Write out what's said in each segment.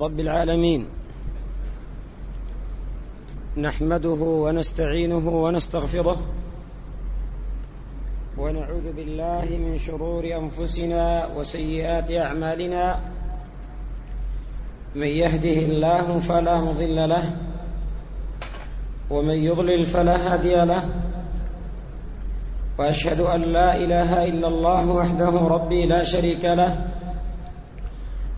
رب العالمين. نحمده ونستعينه ونستغفره. ونعوذ بالله من شرور أنفسنا وسيئات أعمالنا. من يهده الله فلا مضل له. ومن يضلل فلا هادي له. وأشهد أن لا إله إلا الله وحده ربي لا شريك له.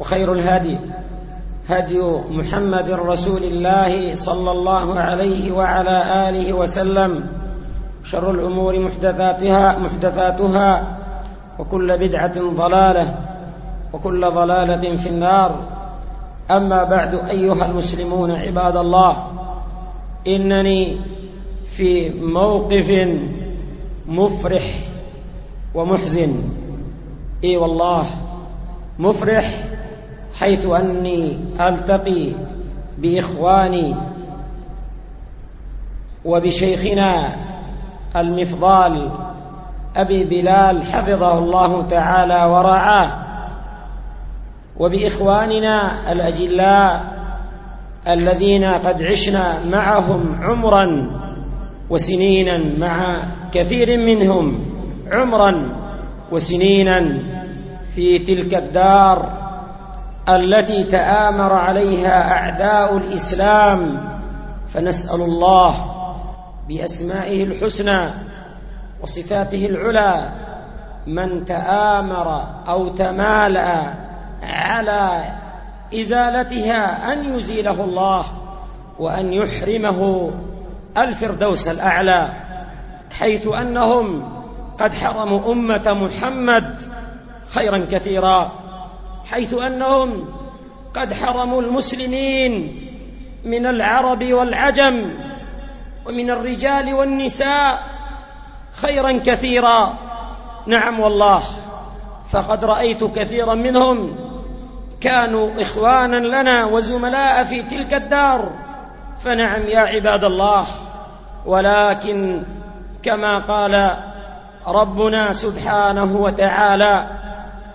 وخير الهدي هدي محمد رسول الله صلى الله عليه وعلى آله وسلم. شر الأمور محدثاتها محدثاتها وكل بدعة ضلالة وكل ضلالة في النار. أما بعد أيها المسلمون عباد الله إنني في موقف مفرح ومحزن. إي والله مفرح حيث أني ألتقي بإخواني وبشيخنا المفضال أبي بلال حفظه الله تعالى ورعاه وبإخواننا الأجلاء الذين قد عشنا معهم عمرا وسنينا مع كثير منهم عمرا وسنينا في تلك الدار التي تآمر عليها أعداء الإسلام فنسأل الله بأسمائه الحسنى وصفاته العلى من تآمر أو تمالأ على إزالتها أن يزيله الله وأن يحرمه الفردوس الأعلى حيث أنهم قد حرموا أمة محمد خيرا كثيرا. حيث أنهم قد حرموا المسلمين من العرب والعجم ومن الرجال والنساء خيرا كثيرا. نعم والله. فقد رأيت كثيرا منهم كانوا إخوانا لنا وزملاء في تلك الدار. فنعم يا عباد الله. ولكن كما قال ربنا سبحانه وتعالى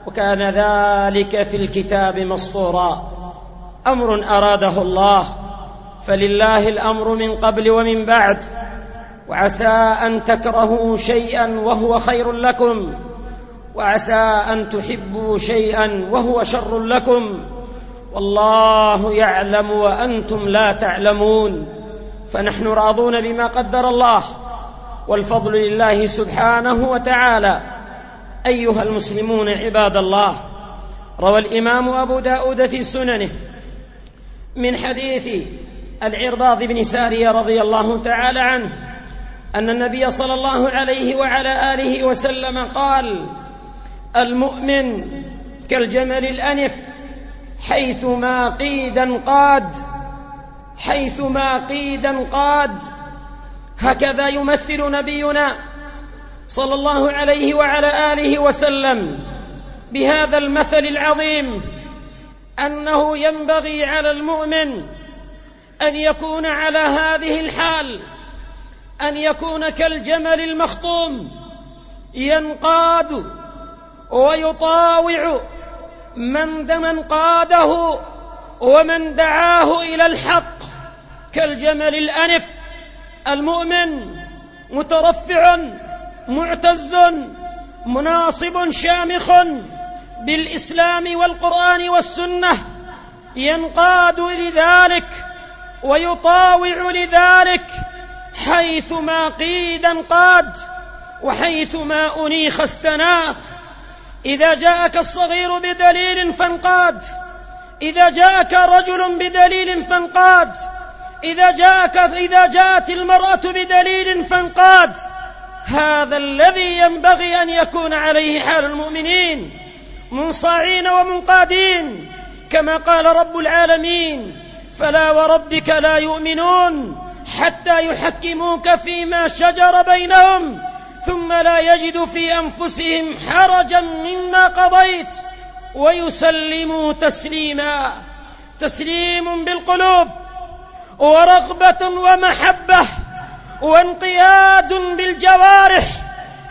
وكان ذلك في الكتاب مسطورا. أمر أراده الله فلله الأمر من قبل ومن بعد وعسى أن تكرهوا شيئا وهو خير لكم وعسى أن تحبوا شيئا وهو شر لكم. والله يعلم وأنتم لا تعلمون. فنحن راضون بما قدر الله والفضل لله سبحانه وتعالى. أيها المسلمون عباد الله روى الإمام أبو داود في سننه من حديث العرباض بن سارية رضي الله تعالى عنه أن النبي صلى الله عليه وعلى آله وسلم قال المؤمن كالجمل الأنف حيثما قيدا قاد حيثما قيدا قاد هكذا يمثل نبينا صلى الله عليه وعلى آله وسلم بهذا المثل العظيم أنه ينبغي على المؤمن أن يكون على هذه الحال أن يكون كالجمل المخطوم ينقاد ويطاوع من من قاده ومن دعاه إلى الحق كالجمل الأنف. المؤمن مترفع معتز مناصب شامخ بالإسلام والقرآن والسنة ينقاد لذلك ويطاوع لذلك حيثما قيد انقاد وحيثما أنيخ استناخ. إذا جاءك الصغير بدليل فانقاد إذا جاءك رجل بدليل فانقاد إذا جاءك إذا جاءت المرأة بدليل فانقاد هذا الذي ينبغي أن يكون عليه حال المؤمنين منصاعين ومنقادين كما قال رب العالمين فلا وربك لا يؤمنون حتى يحكموك فيما شجر بينهم ثم لا يجدوا في أنفسهم حرجا مما قضيت ويسلموا تسليما. تسليم بالقلوب ورغبة ومحبة وانقياد بالجوارح.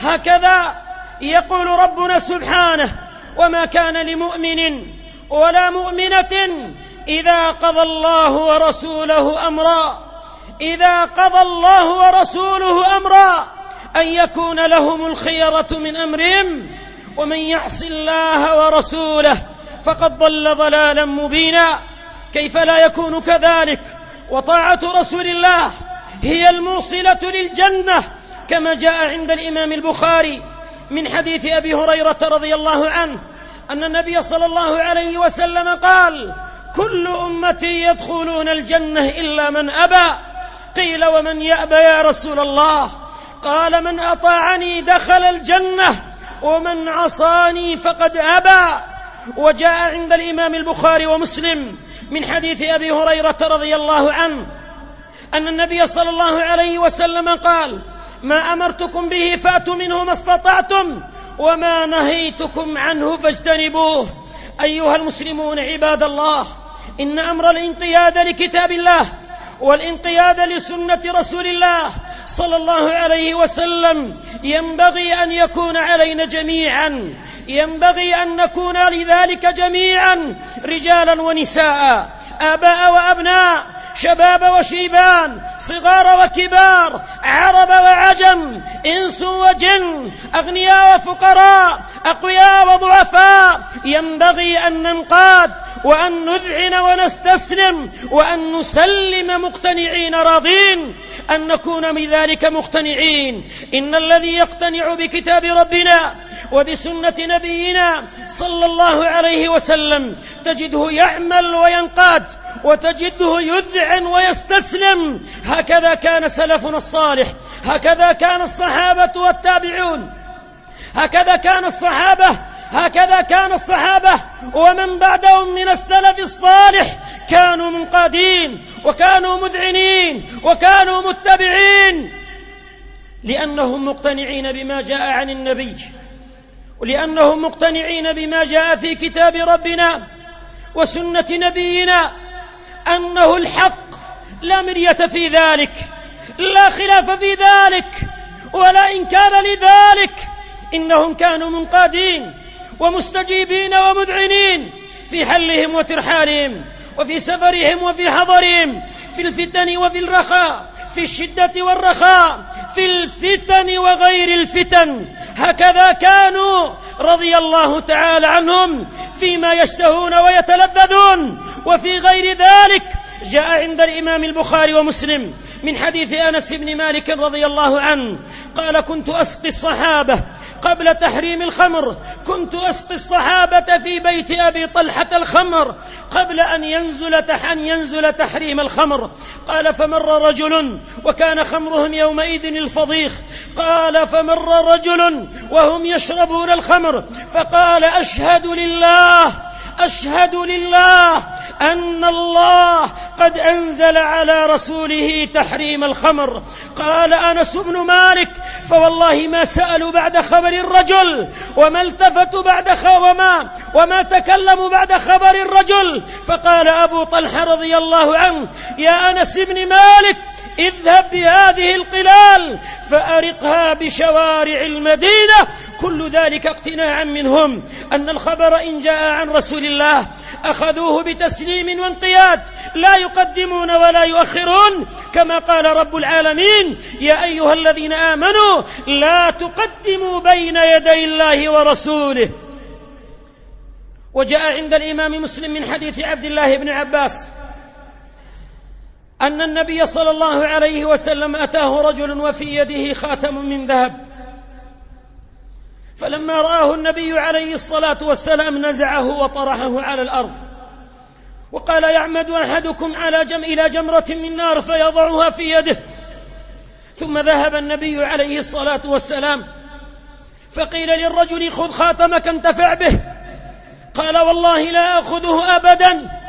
هكذا يقول ربنا سبحانه وما كان لمؤمن ولا مؤمنة إذا قضى الله ورسوله أمرا إذا قضى الله ورسوله أمرا أن يكون لهم الخيرة من أمرهم ومن يعص الله ورسوله فقد ضل ضلالا مبينا. كيف لا يكون كذلك؟ وطاعة رسول الله هي الموصلة للجنة كما جاء عند الإمام البخاري من حديث أبي هريرة رضي الله عنه أن النبي صلى الله عليه وسلم قال كل أمتي يدخلون الجنة إلا من أبى قيل ومن يأبى يا رسول الله؟ قال من أطاعني دخل الجنة ومن عصاني فقد أبى وجاء عند الإمام البخاري ومسلم من حديث أبي هريرة رضي الله عنه أن النبي صلى الله عليه وسلم قال ما أمرتكم به فأتوا منه ما استطعتم وما نهيتكم عنه فاجتنبوه. أيها المسلمون عباد الله إن أمر الانقياد لكتاب الله والانقياد لسنة رسول الله صلى الله عليه وسلم ينبغي أن يكون علينا جميعا ينبغي أن نكون لذلك جميعا رجالا ونساء آباء وأبناء شباب وشيبان صغار وكبار عرب وعجم إنس وجن أغنياء وفقراء أقوياء وضعفاء. ينبغي أن ننقاد وأن نذعن ونستسلم وأن نسلم مقتنعين راضين أن نكون بذلك مقتنعين. إن الذي يقتنع بكتاب ربنا وبسنة نبينا صلى الله عليه وسلم تجده يعمل وينقاد وتجده يذعن ويستسلم. هكذا كان سلفنا الصالح هكذا كان الصحابة والتابعون هكذا كان الصحابة هكذا كان الصحابة ومن بعدهم من السلف الصالح كانوا منقادين وكانوا مذعنين وكانوا متبعين لأنهم مقتنعين بما جاء عن النبي ولانهم مقتنعين بما جاء في كتاب ربنا وسنة نبينا أنه الحق لا مرية في ذلك لا خلاف في ذلك ولا إنكار لذلك إنهم كانوا منقادين. ومستجيبين ومذعنين في حلهم وترحالهم وفي سفرهم وفي حضرهم في الفتن وفي الرخاء في الشدة والرخاء في الفتن وغير الفتن. هكذا كانوا رضي الله تعالى عنهم فيما يشتهون ويتلذذون. وفي غير ذلك جاء عند الإمام البخاري ومسلم من حديث أنس بن مالك رضي الله عنه قال كنت أسقي الصحابة قبل تحريم الخمر كنت أسقي الصحابة في بيت أبي طلحة الخمر قبل أن ينزل أن ينزل تحريم الخمر. قال فمر رجل وكان خمرهم يومئذ الفضيخ. قال فمر رجل وهم يشربون الخمر. فقال أشهد لله أشهد لله أن الله قد أنزل على رسوله تحريم الخمر. قال أنس بن مالك فوالله ما سألوا بعد خبر الرجل وما التفتوا بعد وما وما تكلموا بعد خبر الرجل. فقال أبو طلحة رضي الله عنه يا أنس بن مالك اذهب بهذه القلال فأرقها بشوارع المدينة. كل ذلك اقتناعا منهم أن الخبر إن جاء عن رسول الله أخذوه بتسليم وانقياد. لا يقدمون ولا يؤخرون. كما قال رب العالمين يا أيها الذين آمنوا لا تقدموا بين يدي الله ورسوله. وجاء عند الإمام مسلم من حديث عبد الله بن عباس أن النبي صلى الله عليه وسلم أتاه رجل وفي يده خاتم من ذهب. فلما رآه النبي عليه الصلاة والسلام نزعه وطرحه على الأرض. وقال يعمد أحدكم على جم إلى جمرة من نار فيضعها في يده. ثم ذهب النبي عليه الصلاة والسلام. فقيل للرجل خذ خاتمك انتفع به. قال والله لا أخذه ابدا.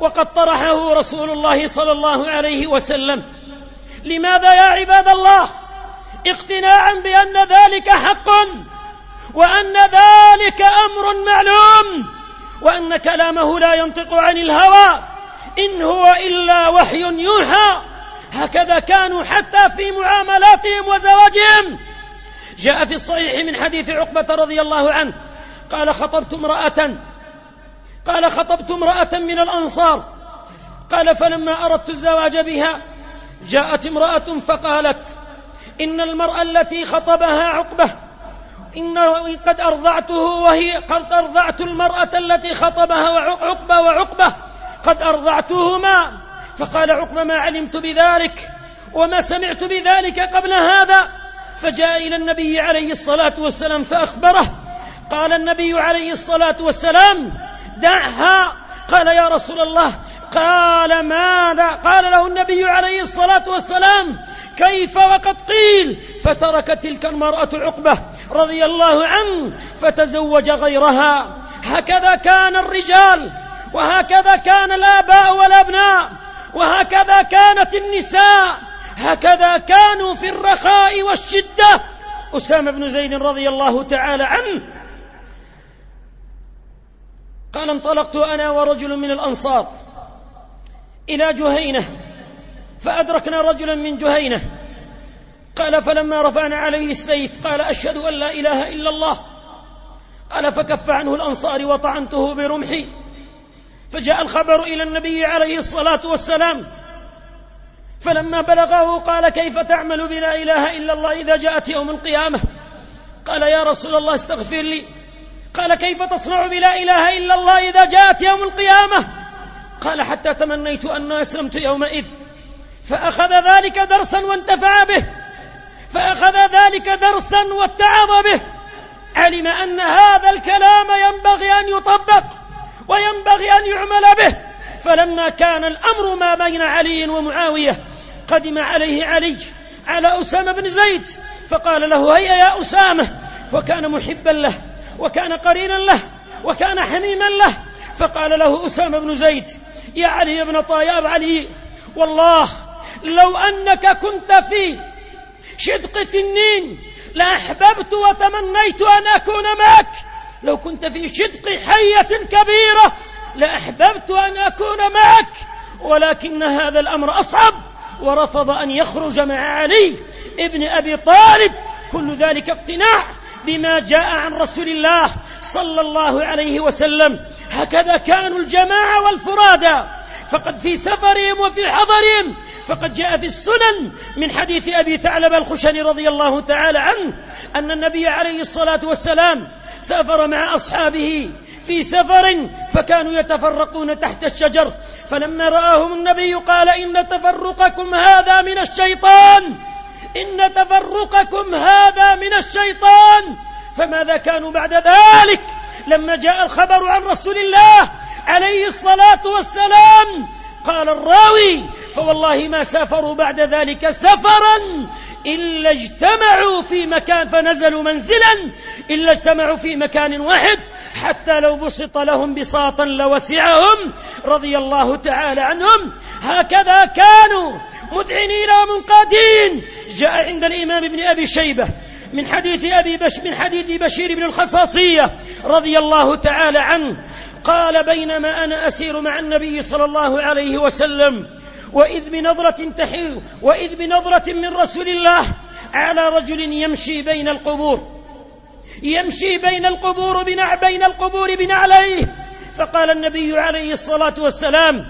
وقد طرحه رسول الله صلى الله عليه وسلم. لماذا يا عباد الله؟ اقتناعا بأن ذلك حق وأن ذلك أمر معلوم وأن كلامه لا ينطق عن الهوى. إن هو إلا وحي يوحى. هكذا كانوا حتى في معاملاتهم وزواجهم. جاء في الصحيح من حديث عقبة رضي الله عنه قال خطبت امرأة قال خطبت امرأة من الأنصار. قال فلما أردت الزواج بها جاءت امرأة فقالت إن المرأة التي خطبها عقبة إنه قد أرضعته وهي قد أرضعت المرأة التي خطبها وعقبة وعقبة قد أرضعتهما. فقال عقبة ما علمت بذلك وما سمعت بذلك قبل هذا. فجاء إلى النبي عليه الصلاة والسلام فأخبره. قال النبي عليه الصلاة والسلام دعها قال يا رسول الله قال ماذا؟ قال له النبي عليه الصلاة والسلام كيف وقد قيل فتركت تلك المرأة عقبة رضي الله عنه فتزوج غيرها. هكذا كان الرجال وهكذا كان الآباء والأبناء وهكذا كانت النساء هكذا كانوا في الرخاء والشدة. أسامة بن زيد رضي الله تعالى عنه قال انطلقت أنا ورجل من الأنصار إلى جهينة فأدركنا رجلا من جهينة. قال فلما رفعنا عليه السيف قال أشهد أن لا إله إلا الله. قال فكف عنه الأنصار وطعنته برمحي. فجاء الخبر إلى النبي عليه الصلاة والسلام. فلما بلغه قال كيف تعمل بلا إله إلا الله إذا جاءت يوم القيامة؟ قال يا رسول الله استغفر لي. قال كيف تصنع بلا إله إلا الله إذا جاءت يوم القيامة؟ قال حتى تمنيت أن أسلمت يومئذ. فأخذ ذلك درسا وانتفع به. فأخذ ذلك درسا واتعظ به. علم أن هذا الكلام ينبغي أن يطبق وينبغي أن يعمل به. فلما كان الأمر ما بين علي ومعاوية قدم عليه علي على أسامة بن زيد فقال له هيا يا أسامة وكان محبا له. وكان قرينا له وكان حميما له. فقال له أسامة بن زيد يا علي بن طياب علي والله لو أنك كنت في شدق تنين لأحببت وتمنيت أن أكون معك لو كنت في شدق حية كبيرة لأحببت أن أكون معك. ولكن هذا الأمر أصعب ورفض أن يخرج مع علي ابن أبي طالب. كل ذلك اقتناع بما جاء عن رسول الله صلى الله عليه وسلم. هكذا كانوا الجماعة والفرادى. فقد في سفرهم وفي حضرهم. فقد جاء في السنن من حديث أبي ثعلب الخشني رضي الله تعالى عنه أن النبي عليه الصلاة والسلام سافر مع أصحابه في سفر فكانوا يتفرقون تحت الشجر. فلما رآهم النبي قال إن تفرقكم هذا من الشيطان. إن تفرقكم هذا من الشيطان فماذا كانوا بعد ذلك؟ لما جاء الخبر عن رسول الله عليه الصلاة والسلام قال الراوي فوالله ما سافروا بعد ذلك سفرا إلا اجتمعوا في مكان فنزلوا منزلا إلا اجتمعوا في مكان واحد حتى لو بسط لهم بساطا لوسعهم رضي الله تعالى عنهم. هكذا كانوا مذعنين ومنقادين. جاء عند الإمام ابن أبي شيبة من حديث أبي بش من حديث بشير بن الخصاصية رضي الله تعالى عنه. قال بينما أنا أسير مع النبي صلى الله عليه وسلم وإذ بنظرة تحيل وإذ بنظرة من رسول الله على رجل يمشي بين القبور. يمشي بين القبور بنع بين القبور بنعليه. فقال النبي عليه الصلاة والسلام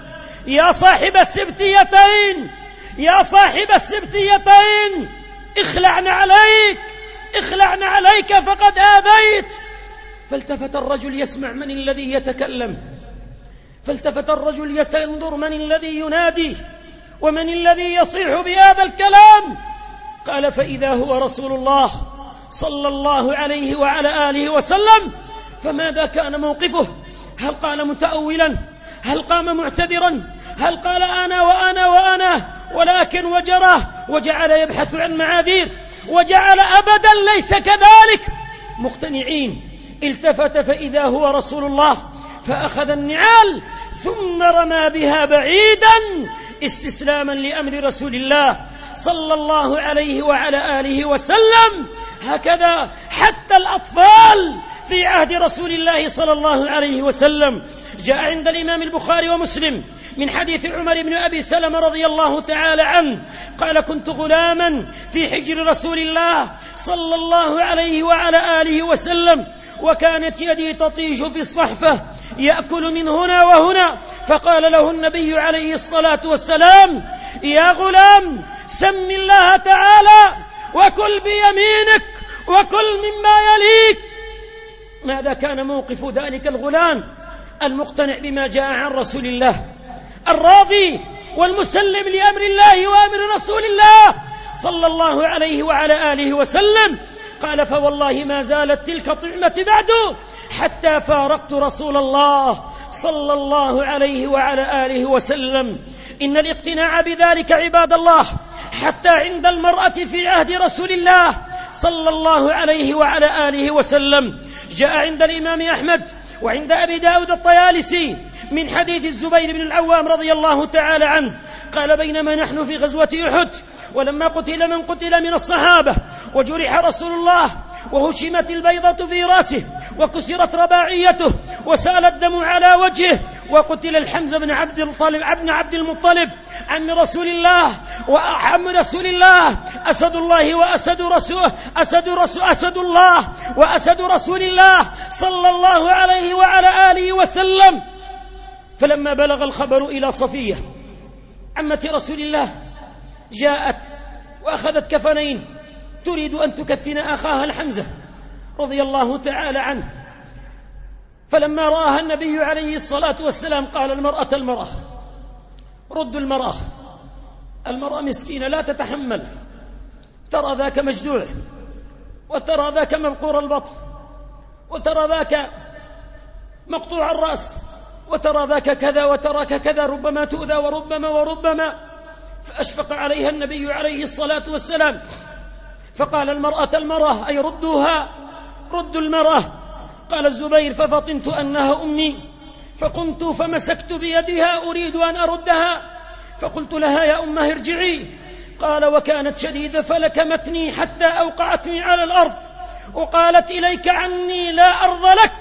يا صاحب السبتيتين يا صاحب السبتيتين اخلعن عليك اخلعن عليك فقد آذيت. فالتفت الرجل يسمع من الذي يتكلم. فالتفت الرجل ينظر من الذي ينادي ومن الذي يصيح بهذا الكلام. قال فإذا هو رسول الله صلى الله عليه وعلى آله وسلم فماذا كان موقفه؟ هل قال متأولا؟ هل قام معتذرا؟ هل قال أنا وأنا وأنا؟ ولكن وجره وجعل يبحث عن معاذير وجعل أبدا ليس كذلك. مقتنعين التفت فإذا هو رسول الله فأخذ النعال ثم رمى بها بعيدا استسلاما لأمر رسول الله صلى الله عليه وعلى آله وسلم. هكذا حتى الأطفال في عهد رسول الله صلى الله عليه وسلم. جاء عند الإمام البخاري ومسلم من حديث عمر بن أبي سلمة رضي الله تعالى عنه. قال كنت غلاما في حجر رسول الله صلى الله عليه وعلى آله وسلم وكانت يدي تطيش في الصحفة يأكل من هنا وهنا. فقال له النبي عليه الصلاة والسلام يا غلام سم الله تعالى وكل بيمينك وكل مما يليك. ماذا كان موقف ذلك الغلام المقتنع بما جاء عن رسول الله؟ الراضي والمسلم لأمر الله وأمر رسول الله صلى الله عليه وعلى آله وسلم. قال فوالله ما زالت تلك طعمة بعد حتى فارقت رسول الله صلى الله عليه وعلى آله وسلم. إن الاقتناع بذلك عباد الله حتى عند المرأة في عهد رسول الله صلى الله عليه وعلى آله وسلم. جاء عند الإمام أحمد وعند أبي داود الطيالسي من حديث الزبير بن العوام رضي الله تعالى عنه. قال بينما نحن في غزوة أحد ولما قتل من قتل من الصحابة وجرح رسول الله وهشمت البيضة في رأسه وكسرت رباعيته وسال الدم على وجهه وقتل الحمزة بن عبد المطلب ابن عبد المطلب عم رسول الله وعم رسول الله أسد الله وأسد رسوله أسد رسول أسد الله وأسد رسول الله صلى الله عليه وعلى آله وسلم. فلما بلغ الخبر إلى صفية عمة رسول الله جاءت وأخذت كفنين تريد أن تكفن أخاها الحمزة رضي الله تعالى عنه. فلما رآها النبي عليه الصلاة والسلام قال المرأة المرأة ردوا المرأة المرأة مسكينة لا تتحمل ترى ذاك مجدوع وترى ذاك منقور البطن وترى ذاك مقطوع الرأس وترى ذاك كذا وتراك كذا ربما تؤذى وربما وربما. فأشفق عليها النبي عليه الصلاة والسلام. فقال المرأة المرأة أي ردوها؟ ردوا المرأة. قال الزبير ففطنت أنها أمي. فقمت فمسكت بيدها أريد أن أردها. فقلت لها يا أمة ارجعي. قال وكانت شديدة فلكمتني حتى أوقعتني على الأرض. وقالت إليك عني لا أرض لك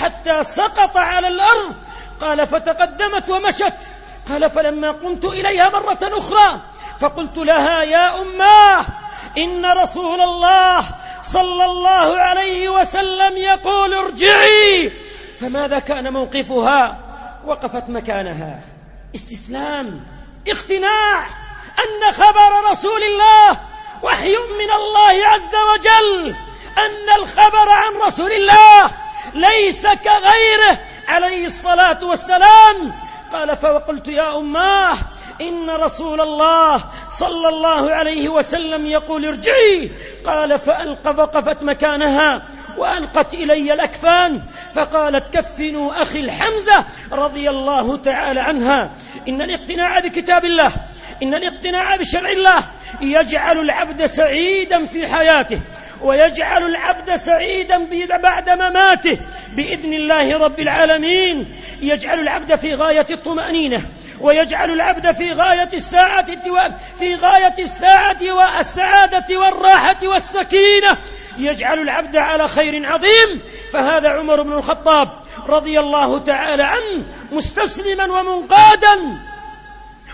حتى سقط على الأرض. قال فتقدمت ومشت. قال فلما قمت إليها مرة أخرى فقلت لها يا أماه إن رسول الله صلى الله عليه وسلم يقول ارجعي فماذا كان موقفها؟ وقفت مكانها. استسلام اقتناع أن خبر رسول الله وحي من الله عز وجل أن الخبر عن رسول الله ليس كغيره. عليه الصلاة والسلام قال فوقلت يا أماه إن رسول الله صلى الله عليه وسلم يقول ارجعي. قال فألقى وقفت مكانها وألقت إلي الأكفان. فقالت كفنوا أخي الحمزة رضي الله تعالى عنها. إن الاقتناع بكتاب الله إن الاقتناع بشرع الله يجعل العبد سعيدا في حياته. ويجعل العبد سعيدا بعد مماته. بإذن الله رب العالمين. يجعل العبد في غاية الطمأنينة. ويجعل العبد في غاية الساعة في غاية الساعة والسعادة والراحة والسكينة. يجعل العبد على خير عظيم. فهذا عمر بن الخطاب رضي الله تعالى عنه مستسلما ومنقادا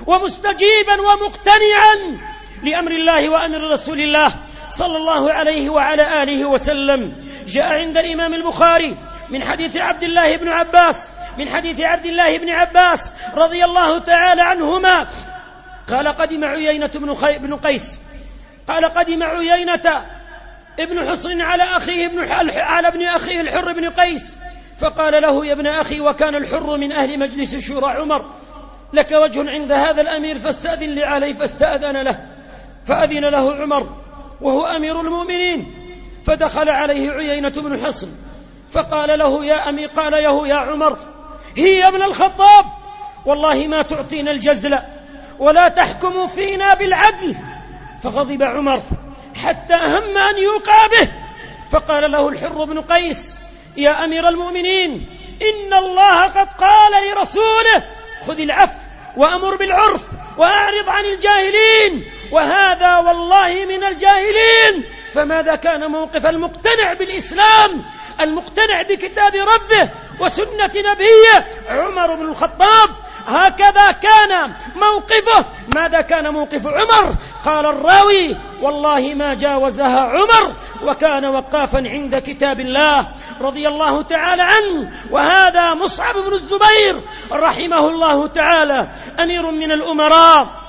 ومستجيبا ومقتنعا لأمر الله وأمر رسول الله. صلى الله عليه وعلى آله وسلم. جاء عند الإمام البخاري من حديث عبد الله بن عباس من حديث عبد الله بن عباس رضي الله تعالى عنهما. قال قدم عيينة بن, بن قيس. قال قدم عيينة ابن حصن على أخيه ابن على ابن أخيه الحر بن قيس. فقال له يا ابن أخي وكان الحر من أهل مجلس شورى عمر. لك وجه عند هذا الأمير فاستأذن لي عليه فاستأذن له. فأذن له عمر. وهو أمير المؤمنين. فدخل عليه عيينة بن حصن فقال له يا أمي قال له يا عمر هي ابن الخطاب. والله ما تعطينا الجزل ولا تحكم فينا بالعدل. فغضب عمر حتى هم أن يوقع به. فقال له الحر بن قيس يا أمير المؤمنين إن الله قد قال لرسوله خذ العفو وأمر بالعرف وأعرض عن الجاهلين. وهذا والله من الجاهلين. فماذا كان موقف المقتنع بالإسلام؟ المقتنع بكتاب ربه وسنة نبيه عمر بن الخطاب. هكذا كان موقفه. ماذا كان موقف عمر؟ قال الراوي والله ما جاوزها عمر وكان وقافا عند كتاب الله رضي الله تعالى عنه. وهذا مصعب بن الزبير رحمه الله تعالى أمير من الأمراء.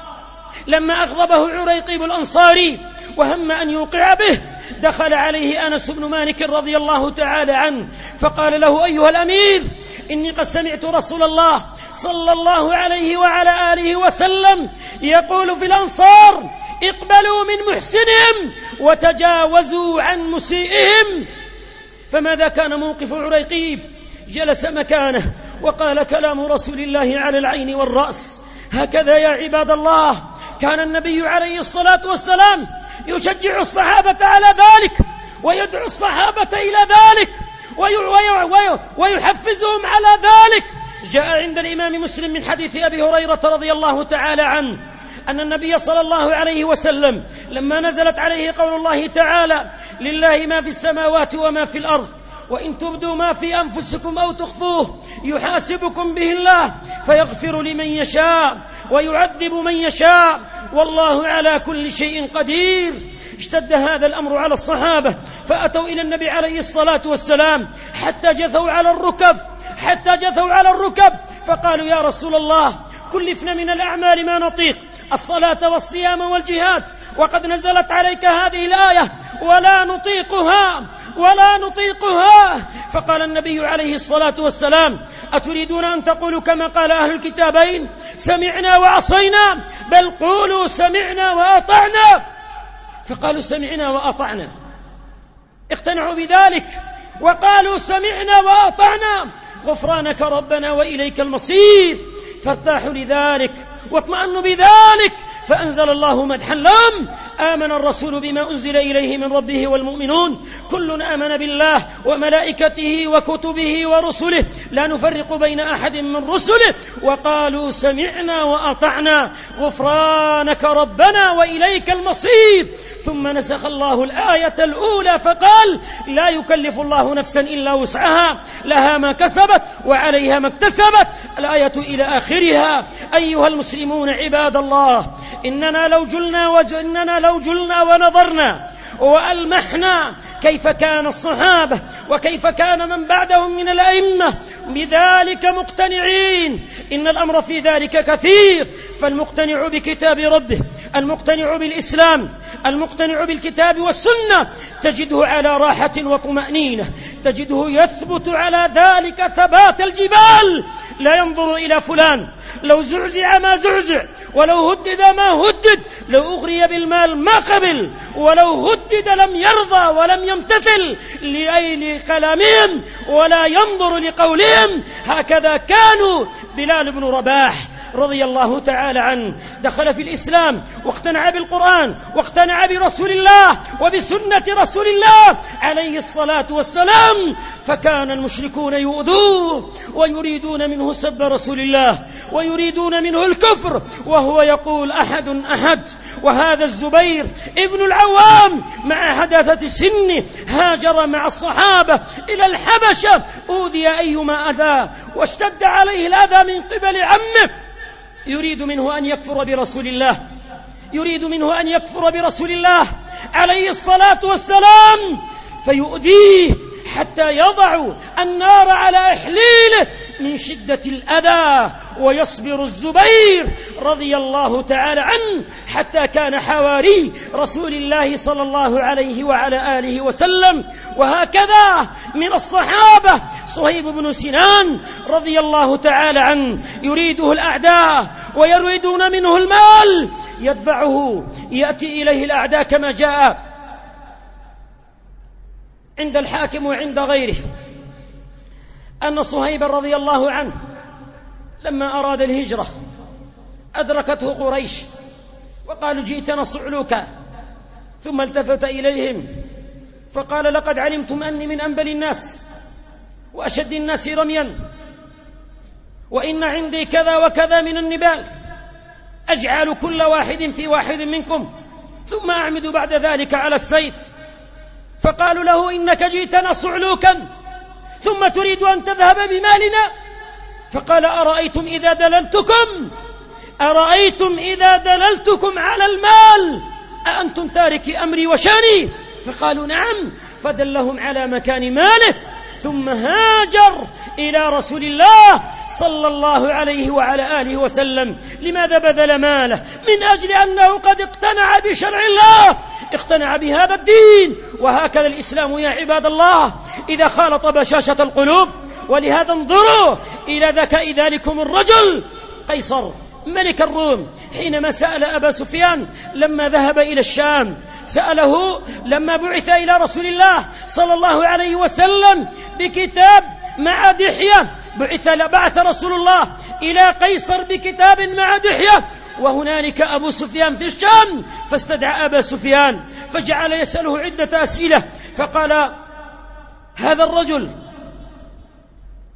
لما أغضبه عريقيب الانصاري وهم أن يوقع به دخل عليه أنس بن مالك رضي الله تعالى عنه فقال له أيها الأمير إني قد سمعت رسول الله صلى الله عليه وعلى آله وسلم يقول في الأنصار اقبلوا من محسنهم وتجاوزوا عن مسيئهم. فماذا كان موقف عريقيب جلس مكانه وقال كلام رسول الله على العين والرأس هكذا يا عباد الله كان النبي عليه الصلاة والسلام يشجع الصحابة على ذلك ويدعو الصحابة إلى ذلك ويحفزهم على ذلك. جاء عند الإمام مسلم من حديث أبي هريرة رضي الله تعالى عنه أن النبي صلى الله عليه وسلم لما نزلت عليه قول الله تعالى لله ما في السماوات وما في الأرض وإن تبدوا ما في أنفسكم أو تخفوه يحاسبكم به الله فيغفر لمن يشاء ويعذب من يشاء والله على كل شيء قدير. اشتد هذا الأمر على الصحابة فأتوا إلى النبي عليه الصلاة والسلام حتى جثوا على الركب حتى جثوا على الركب فقالوا يا رسول الله كلفنا من الأعمال ما نطيق الصلاة والصيام والجهاد وقد نزلت عليك هذه الآية ولا نطيقها. ولا نطيقها. فقال النبي عليه الصلاة والسلام أتريدون أن تقولوا كما قال أهل الكتابين سمعنا وعصينا بل قولوا سمعنا وأطعنا. فقالوا سمعنا وأطعنا. اقتنعوا بذلك وقالوا سمعنا وأطعنا. غفرانك ربنا وإليك المصير. فارتاحوا لذلك واطمأنوا بذلك. فأنزل الله مدحا. لهم آمن الرسول بما أنزل إليه من ربه والمؤمنون. كل آمن بالله وملائكته وكتبه ورسله. لا نفرق بين أحد من رسله. وقالوا سمعنا وأطعنا. غفرانك ربنا وإليك المصير. ثم نسخ الله الآية الأولى فقال لا يكلف الله نفسا إلا وسعها. لها ما كسبت وعليها ما اكتسبت. الآية إلى آخرها أيها المسلمون عباد الله إننا لو جلنا وإننا لو جلنا ونظرنا وألمحنا كيف كان الصحابة وكيف كان من بعدهم من الأئمة؟ بذلك مقتنعين. إن الأمر في ذلك كثير. فالمقتنع بكتاب ربه المقتنع بالإسلام المقتنع بالكتاب والسنة تجده على راحة وطمأنينة تجده يثبت على ذلك ثبات الجبال. لا ينظر إلى فلان لو زعزع ما زعزع ولو هدد ما هدد لو أغري بالمال ما قبل ولو هدد لم يرضى ولم يمتثل لأي كلامهم ولا ينظر لقولهم. هكذا كانوا بلال بن رباح رضي الله تعالى عنه دخل في الإسلام واقتنع بالقرآن واقتنع برسول الله وبسنة رسول الله عليه الصلاة والسلام. فكان المشركون يؤذوه ويريدون منه سب رسول الله ويريدون منه الكفر وهو يقول أحد أحد. وهذا الزبير ابن العوام مع حداثة السن هاجر مع الصحابة إلى الحبشة أوذي أيما أذى واشتد عليه الأذى من قبل عمه. يريد منه أن يكفر برسول الله. يريد منه أن يكفر برسول الله. عليه الصلاة والسلام. فيؤذيه. حتى يضعوا النار على إحليله من شدة الأذى. ويصبر الزبير رضي الله تعالى عنه حتى كان حواري رسول الله صلى الله عليه وعلى آله وسلم. وهكذا من الصحابة صهيب بن سنان رضي الله تعالى عنه يريده الأعداء ويريدون منه المال. يدفعه يأتي إليه الأعداء كما جاء. عند الحاكم وعند غيره. أن صهيب رضي الله عنه لما أراد الهجرة أدركته قريش وقالوا جئتنا صعلوكا ثم التفت إليهم فقال لقد علمتم أني من أنبل الناس وأشد الناس رميا وإن عندي كذا وكذا من النبال أجعل كل واحد في واحد منكم ثم أعمد بعد ذلك على السيف. فقالوا له إنك جئتنا صعلوكا ثم تريد أن تذهب بمالنا؟ فقال أرأيتم إذا دللتكم؟ أرأيتم إذا دللتكم على المال؟ أأنتم تاركي أمري وشأني؟ فقالوا نعم فدلهم على مكان ماله ثم هاجر إلى رسول الله صلى الله عليه وعلى آله وسلم. لماذا بذل ماله؟ من أجل أنه قد اقتنع بشرع الله. اقتنع بهذا الدين. وهكذا الإسلام يا عباد الله. إذا خالط بشاشة القلوب ولهذا انظروا إلى ذكاء ذلكم الرجل. قيصر ملك الروم حينما سأل أبا سفيان لما ذهب إلى الشام سأله لما بعث إلى رسول الله صلى الله عليه وسلم بكتاب مع دحية. بعث بعث رسول الله إلى قيصر بكتاب مع دحية. وهنالك أبو سفيان في الشام. فاستدعى أبا سفيان. فجعل يسأله عدة أسئلة. فقال هذا الرجل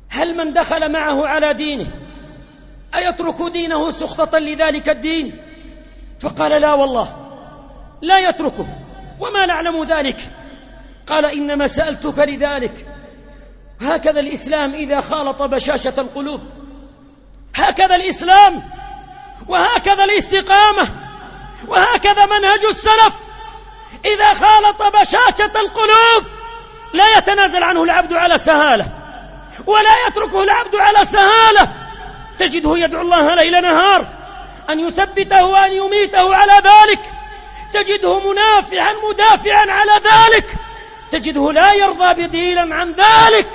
هل من دخل معه على دينه؟ أيترك دينه سخطة لذلك الدين؟ فقال لا والله لا يتركه. وما نعلم ذلك؟ قال إنما سألتك لذلك. هكذا الإسلام إذا خالط بشاشة القلوب. هكذا الإسلام وهكذا الاستقامة وهكذا منهج السلف. إذا خالط بشاشة القلوب لا يتنازل عنه العبد على سهالة ولا يتركه العبد على سهالة. تجده يدعو الله ليل نهار أن يثبته وأن يميته على ذلك. تجده منافعا مدافعا على ذلك. تجده لا يرضى بديلا عن ذلك.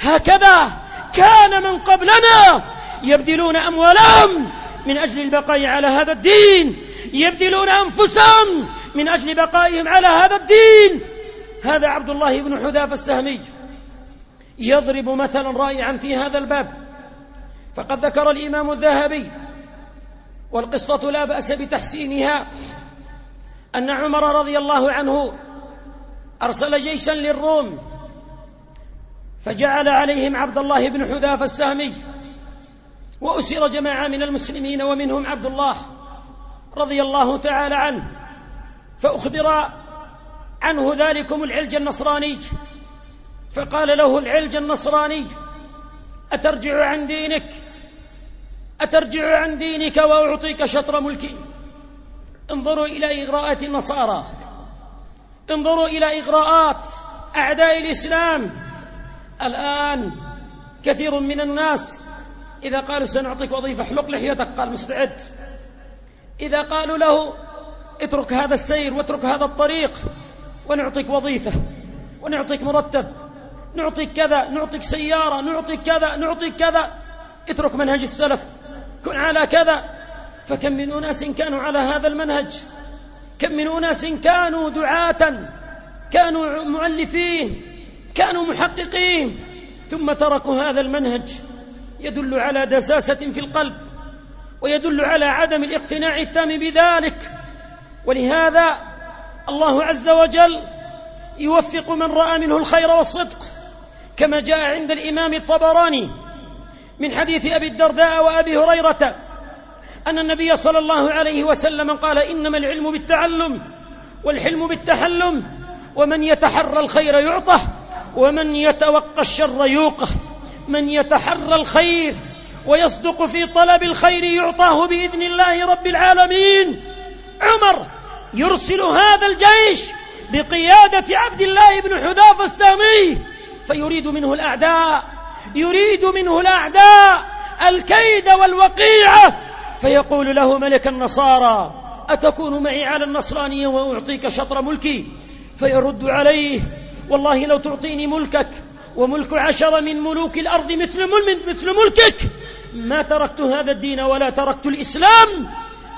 هكذا كان من قبلنا يبذلون أموالهم من أجل البقاء على هذا الدين يبذلون أنفسهم من أجل بقائهم على هذا الدين. هذا عبد الله بن حذافة السهمي يضرب مثلا رائعا في هذا الباب. فقد ذكر الإمام الذهبي والقصة لا بأس بتحسينها أن عمر رضي الله عنه أرسل جيشا للروم فجعل عليهم عبد الله بن حذافة السهمي وأسر جماعة من المسلمين ومنهم عبد الله رضي الله تعالى عنه فأخبر عنه ذلكم العلج النصراني. فقال له العلج النصراني أترجع عن دينك؟ أترجع عن دينك وأعطيك شطر ملكي؟ انظروا إلى إغراءات النصارى. انظروا إلى إغراءات أعداء الإسلام. الآن كثير من الناس إذا قالوا سنعطيك وظيفة احلق لحيتك قال مستعد. إذا قالوا له اترك هذا السير واترك هذا الطريق ونعطيك وظيفة ونعطيك مرتب نعطيك كذا نعطيك سيارة نعطيك كذا نعطيك كذا اترك منهج السلف. كن على كذا. فكم من أناس كانوا على هذا المنهج؟ كم من أناس كانوا دعاة كانوا مؤلفين كانوا محققين ثم تركوا هذا المنهج. يدل على دساسة في القلب ويدل على عدم الاقتناع التام بذلك. ولهذا الله عز وجل يوفق من رأى منه الخير والصدق كما جاء عند الإمام الطبراني من حديث أبي الدرداء وأبي هريرة أن النبي صلى الله عليه وسلم قال إنما العلم بالتعلم والحلم بالتحلم ومن يتحرى الخير يعطه ومن يتوقى الشر يوقه من يتحرى الخير ويصدق في طلب الخير يعطاه بإذن الله رب العالمين. عمر يرسل هذا الجيش بقيادة عبد الله بن حذافة السامي فيريد منه الأعداء يريد منه الأعداء الكيد والوقيعة. فيقول له ملك النصارى أتكون معي على النصرانية وأعطيك شطر ملكي؟ فيرد عليه والله لو تعطيني ملكك وملك عشر من ملوك الأرض مثل, مثل ملكك ما تركت هذا الدين ولا تركت الإسلام.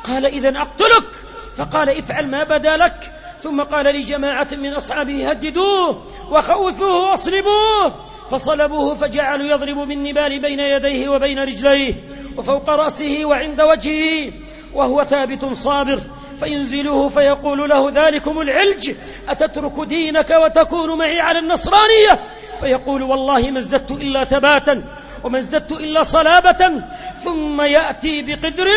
قال إذا أقتلك. فقال افعل ما بدا لك. ثم قال لجماعة من أصحابه هددوه وخوفوه واصلبوه. فصلبوه فجعلوا يضرب بالنبال بين يديه وبين رجليه وفوق رأسه وعند وجهه وهو ثابت صابر. فينزلوه فيقول له ذلكم العلج أتترك دينك وتكون معي على النصرانية؟ فيقول والله ما ازددت إلا ثباتا وما ازددت إلا صلابة ثم يأتي بقدر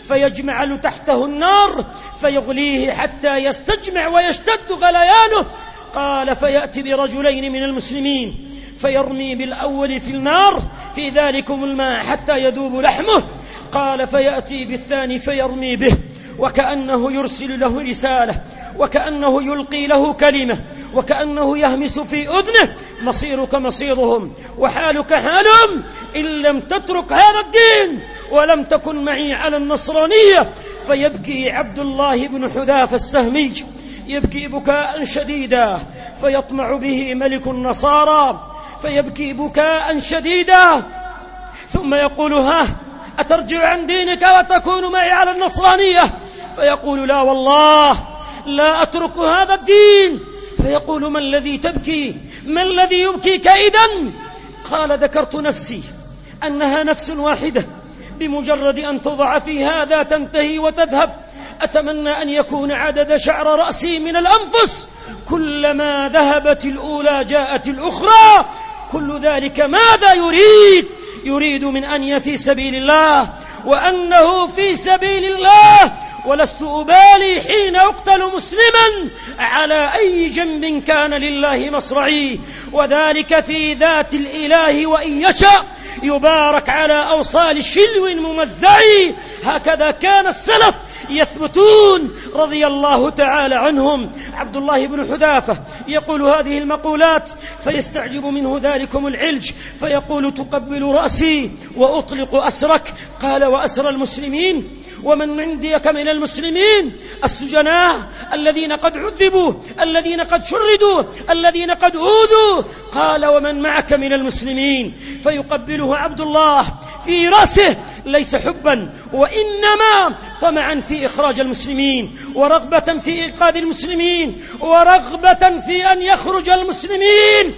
فيجمع تحته النار فيغليه حتى يستجمع ويشتد غليانه. قال فيأتي برجلين من المسلمين فيرمي بالأول في النار في ذلكم الماء حتى يذوب لحمه. قال فيأتي بالثاني فيرمي به وكأنه يرسل له رسالة وكأنه يلقي له كلمة وكأنه يهمس في أذنه مصيرك مصيرهم وحالك حالهم إن لم تترك هذا الدين ولم تكن معي على النصرانية فيبكي عبد الله بن حذاف السهمي يبكي بكاء شديدا فيطمع به ملك النصارى فيبكي بكاء شديدا ثم يقول ها أترجع عن دينك وتكون معي على النصرانية؟ فيقول لا والله لا أترك هذا الدين. فيقول ما الذي تبكي؟ ما الذي يبكيك إذا قال ذكرت نفسي أنها نفس واحدة بمجرد أن توضع في هذا تنتهي وتذهب. أتمنى أن يكون عدد شعر رأسي من الأنفس. كلما ذهبت الأولى جاءت الأخرى. كل ذلك ماذا يريد؟ يريد من أن في سبيل الله وأنه في سبيل الله. ولست أبالي حين أقتل مسلما على أي جنب كان لله مصرعي. وذلك في ذات الإله وإن يشاء يبارك على أوصال شلو ممزعي. هكذا كان السلف يثبتون رضي الله تعالى عنهم. عبد الله بن حذافة يقول هذه المقولات فيستعجب منه ذلكم العلج فيقول تقبل رأسي وأطلق أسرك. قال وأسر المسلمين ومن عندك من المسلمين؟ السجناء الذين قد عذبوا الذين قد شردوا الذين قد أوذوا. قال ومن معك من المسلمين؟ فيقبله عبد الله. في رأسه ليس حبا وإنما طمعا في إخراج المسلمين ورغبة في إنقاذ المسلمين ورغبة في أن يخرج المسلمين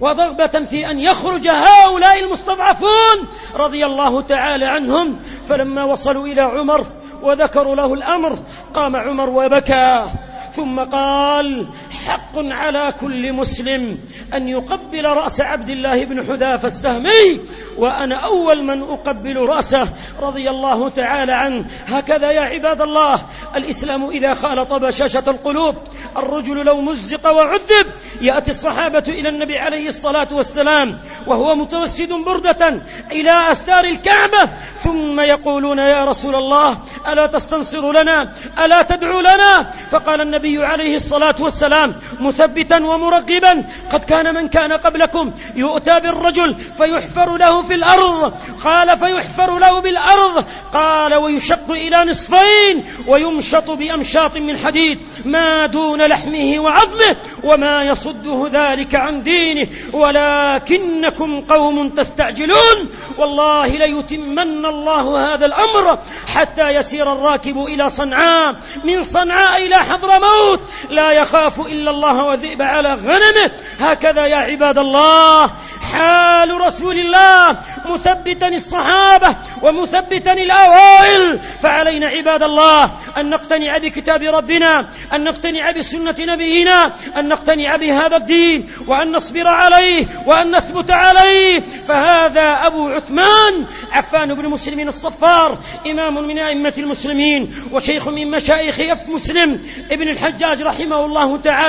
ورغبة في أن يخرج هؤلاء المستضعفون رضي الله تعالى عنهم. فلما وصلوا إلى عمر وذكروا له الأمر قام عمر وبكى ثم قال حق على كل مسلم أن يقبل رأس عبد الله بن حذاف السهمي وأنا أول من أقبل رأسه رضي الله تعالى عنه. هكذا يا عباد الله الإسلام إذا خالط بشاشة القلوب الرجل لو مزق وعذب يأتي الصحابة إلى النبي عليه الصلاة والسلام وهو متوسد بردة إلى أستار الكعبة ثم يقولون يا رسول الله ألا تستنصر لنا؟ ألا تدعو لنا؟ فقال النبي عليه الصلاة والسلام مثبتا ومرقبا قد كان من كان قبلكم يؤتى بالرجل فيحفر له في الأرض. قال فيحفر له بالأرض. قال ويشق إلى نصفين ويمشط بأمشاط من حديد. ما دون لحمه وعظمه وما يصده ذلك عن دينه. ولكنكم قوم تستعجلون. والله ليتمن الله هذا الأمر حتى يسير الراكب إلى صنعاء. من صنعاء إلى حضرموت. لا يخاف إلا الله وذئب على غنمه. هكذا يا عباد الله حال رسول الله مثبتا الصحابة ومثبتا الأوائل. فعلينا عباد الله أن نقتنع بكتاب ربنا أن نقتنع بسنة نبينا أن نقتنع بهذا الدين وأن نصبر عليه وأن نثبت عليه. فهذا أبو عثمان عفان بن مسلم الصفار إمام من أئمة المسلمين وشيخ من مشايخ أف مسلم ابن الحجاج رحمه الله تعالى.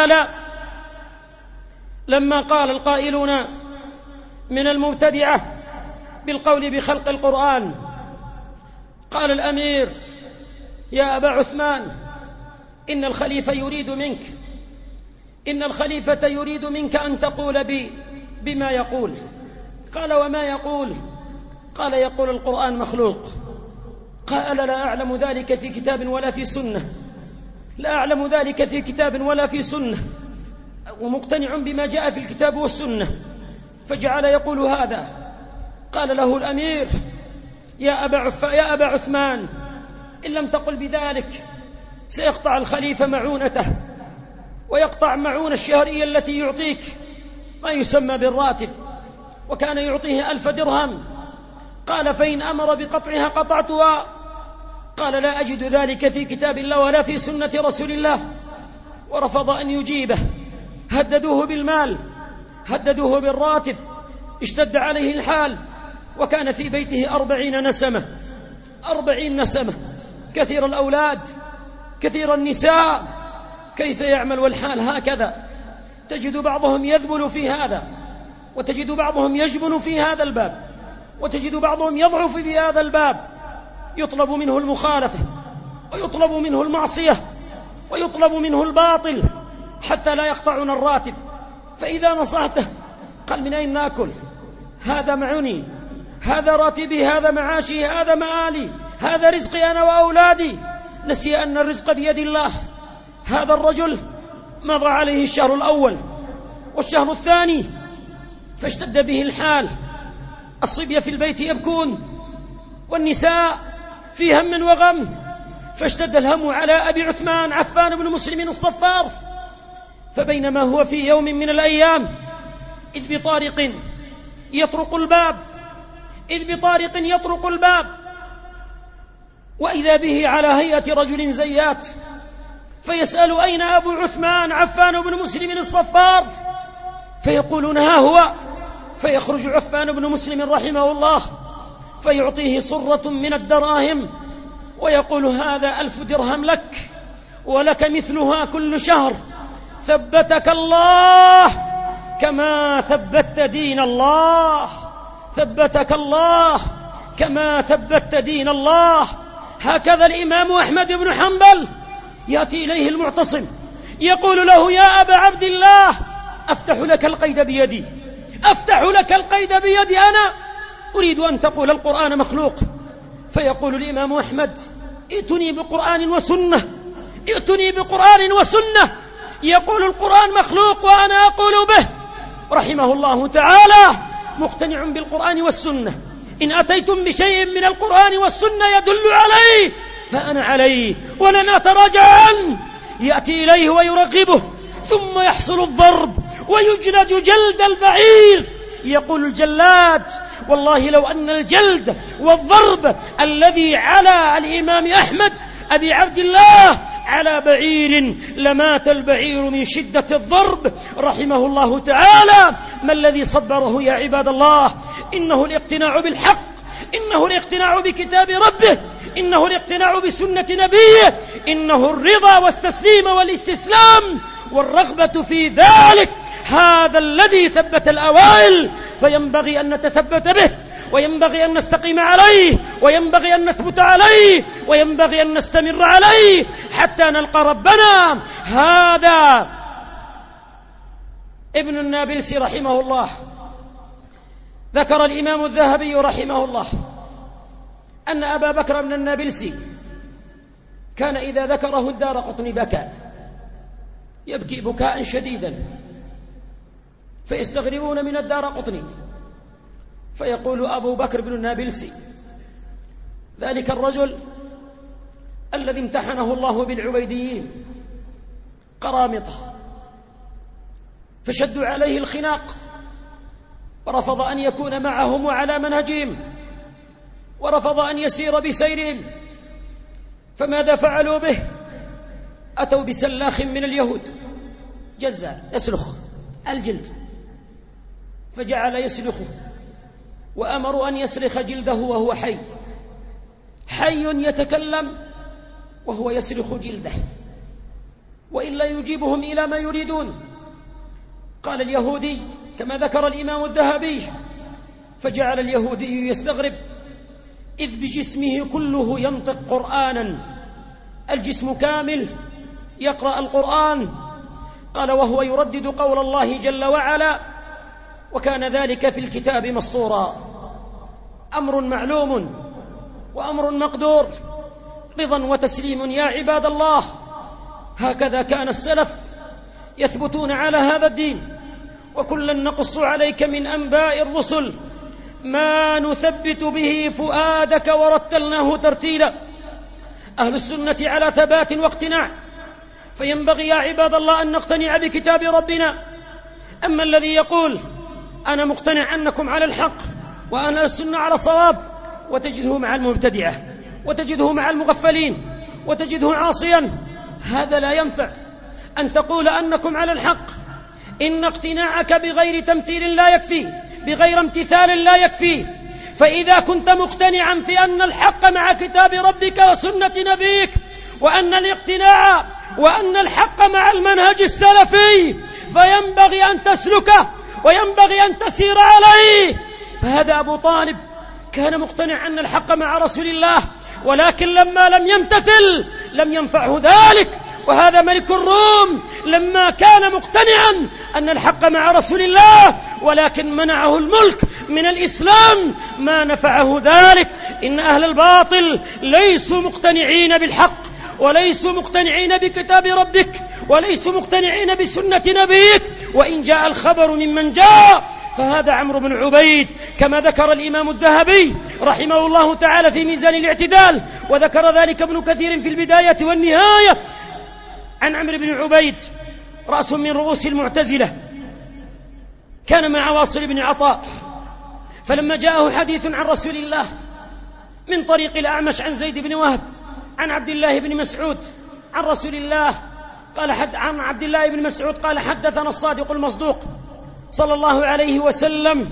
لما قال القائلون من المبتدعة بالقول بخلق القرآن قال الأمير يا أبا عثمان إن الخليفة يريد منك إن الخليفة يريد منك أن تقول بي بما يقول. قال وما يقول؟ قال يقول القرآن مخلوق. قال لا أعلم ذلك في كتاب ولا في سنة. لا أعلم ذلك في كتاب ولا في سنة ومقتنع بما جاء في الكتاب والسنة فجعل يقول هذا. قال له الأمير يا أبا, عف... يا أبا عثمان إن لم تقل بذلك سيقطع الخليفة معونته ويقطع معون الشهرية التي يعطيك ما يسمى بالراتب وكان يعطيه ألف درهم. قال فإن أمر بقطعها قطعتها. قال لا أجد ذلك في كتاب الله ولا في سنة رسول الله. ورفض أن يجيبه. هددوه بالمال. هددوه بالراتب. اشتد عليه الحال. وكان في بيته أربعين نسمة. أربعين نسمة. كثير الأولاد. كثير النساء. كيف يعمل والحال هكذا؟ تجد بعضهم يذبل في هذا. وتجد بعضهم يجبن في هذا الباب. وتجد بعضهم يضعف في هذا الباب. يطلب منه المخالفة ويطلب منه المعصية ويطلب منه الباطل حتى لا يقطعنا الراتب. فإذا نصحته قال من أين ناكل هذا معوني هذا راتبي هذا معاشي هذا مآلي هذا رزقي أنا وأولادي. نسي أن الرزق بيد الله. هذا الرجل مضى عليه الشهر الأول والشهر الثاني فاشتد به الحال. الصبية في البيت يبكون والنساء في هم وغم فاشتد الهم على أبي عثمان عفان بن مسلم الصفار. فبينما هو في يوم من الأيام إذ بطارق يطرق الباب إذ بطارق يطرق الباب. وإذا به على هيئة رجل زيات فيسأل أين أبو عثمان عفان بن مسلم الصفار؟ فيقولون ها هو. فيخرج عفان بن مسلم رحمه الله. فيعطيه صرة من الدراهم ويقول هذا ألف درهم لك ولك مثلها كل شهر ثبتك الله كما ثبت دين الله ثبتك الله كما ثبت دين الله هكذا الإمام أحمد بن حنبل يأتي إليه المعتصم يقول له يا أبا عبد الله أفتح لك القيد بيدي أفتح لك القيد بيدي أنا أريد أن تقول القرآن مخلوق. فيقول الإمام أحمد ائتني بقرآن وسنة ائتني بقرآن وسنة. يقول القرآن مخلوق وأنا أقول به. رحمه الله تعالى مقتنع بالقرآن والسنة. إن أتيتم بشيء من القرآن والسنة يدل عليه فأنا عليه ولن أتراجع عنه. يأتي إليه ويرغبه ثم يحصل الضرب ويجلد جلد البعير. يقول الجلاد والله لو أن الجلد والضرب الذي على الإمام أحمد أبي عبد الله على بعير لمات البعير من شدة الضرب رحمه الله تعالى ما الذي صبره يا عباد الله؟ إنه الاقتناع بالحق إنه الاقتناع بكتاب ربه إنه الاقتناع بسنة نبيه إنه الرضا والتسليم والاستسلام والرغبة في ذلك هذا الذي ثبت الأوائل فينبغي أن نتثبت به وينبغي أن نستقيم عليه وينبغي أن نثبت عليه وينبغي أن نستمر عليه حتى نلقى ربنا. هذا ابن النابلسي رحمه الله. ذكر الإمام الذهبي رحمه الله أن أبا بكر بن النابلسي كان إذا ذكره الدار قطن بكى يبكي بكاء شديدا. فيستغربون من الدار قطني. فيقول أبو بكر بن النابلسي ذلك الرجل الذي امتحنه الله بالعبيديين قرامطة. فشدوا عليه الخناق ورفض أن يكون معهم وعلى منهجهم ورفض أن يسير بسيرهم. فماذا فعلوا به؟ أتوا بسلاخ من اليهود. جزار يسلخ الجلد. فجعل يسلخه وأمروا أن يسلخ جلده وهو حي. حي يتكلم وهو يسلخ جلده. وإلا يجيبهم إلى ما يريدون. قال اليهودي كما ذكر الإمام الذهبي فجعل اليهودي يستغرب. إذ بجسمه كله ينطق قرآنا. الجسم كامل يقرأ القرآن. قال وهو يردد قول الله جل وعلا وكان ذلك في الكتاب مسطورا. أمر معلوم وأمر مقدور. رضا وتسليم يا عباد الله. هكذا كان السلف يثبتون على هذا الدين. وكلا نقص عليك من أنباء الرسل ما نثبت به فؤادك ورتلناه ترتيلا. أهل السنة على ثبات واقتناع. فينبغي يا عباد الله أن نقتنع بكتاب ربنا. أما الذي يقول أنا مقتنع أنكم على الحق وأنا السنة على الصواب وتجده مع المبتدعة وتجده مع المغفلين وتجده عاصيا. هذا لا ينفع. أن تقول أنكم على الحق إن اقتناعك بغير تمثيل لا يكفي بغير امتثال لا يكفي. فإذا كنت مقتنعا في أن الحق مع كتاب ربك وسنة نبيك وأن الاقتناع وأن الحق مع المنهج السلفي فينبغي أن تسلكه وينبغي أن تسير عليه. فهذا أبو طالب كان مقتنعا أن الحق مع رسول الله ولكن لما لم يمتثل لم ينفعه ذلك. وهذا ملك الروم لما كان مقتنعا أن الحق مع رسول الله ولكن منعه الملك من الإسلام. ما نفعه ذلك. إن أهل الباطل ليسوا مقتنعين بالحق. وليسوا مقتنعين بكتاب ربك وليسوا مقتنعين بسنة نبيك. وإن جاء الخبر ممن جاء فهذا عمرو بن عبيد. كما ذكر الإمام الذهبي رحمه الله تعالى في ميزان الاعتدال وذكر ذلك ابن كثير في البداية والنهاية. عن عمرو بن عبيد رأس من رؤوس المعتزلة. كان مع واصل بن عطاء. فلما جاءه حديث عن رسول الله من طريق الأعمش عن زيد بن وهب. عن عبد الله بن مسعود عن رسول الله قال حد عن عبد الله بن مسعود قال حدثنا الصادق المصدوق صلى الله عليه وسلم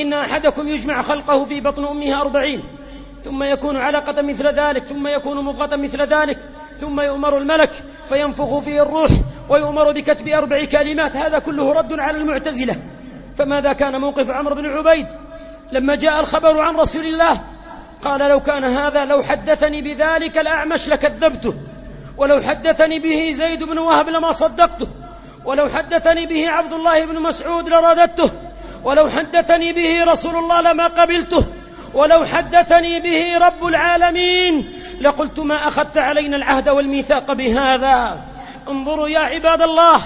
إن أحدكم يجمع خلقه في بطن أمه أربعين ثم يكون علقة مثل ذلك ثم يكون مضغة مثل ذلك ثم يؤمر الملك فينفخ فيه الروح ويؤمر بكتب أربع كلمات هذا كله رد على المعتزلة. فماذا كان موقف عمرو بن عبيد؟ لما جاء الخبر عن رسول الله قال لو كان هذا لو حدثني بذلك الأعمش لكذبته. ولو حدثني به زيد بن وهب لما صدقته. ولو حدثني به عبد الله بن مسعود لرددته. ولو حدثني به رسول الله لما قبلته. ولو حدثني به رب العالمين. لقلت ما أخذت علينا العهد والميثاق بهذا. انظروا يا عباد الله.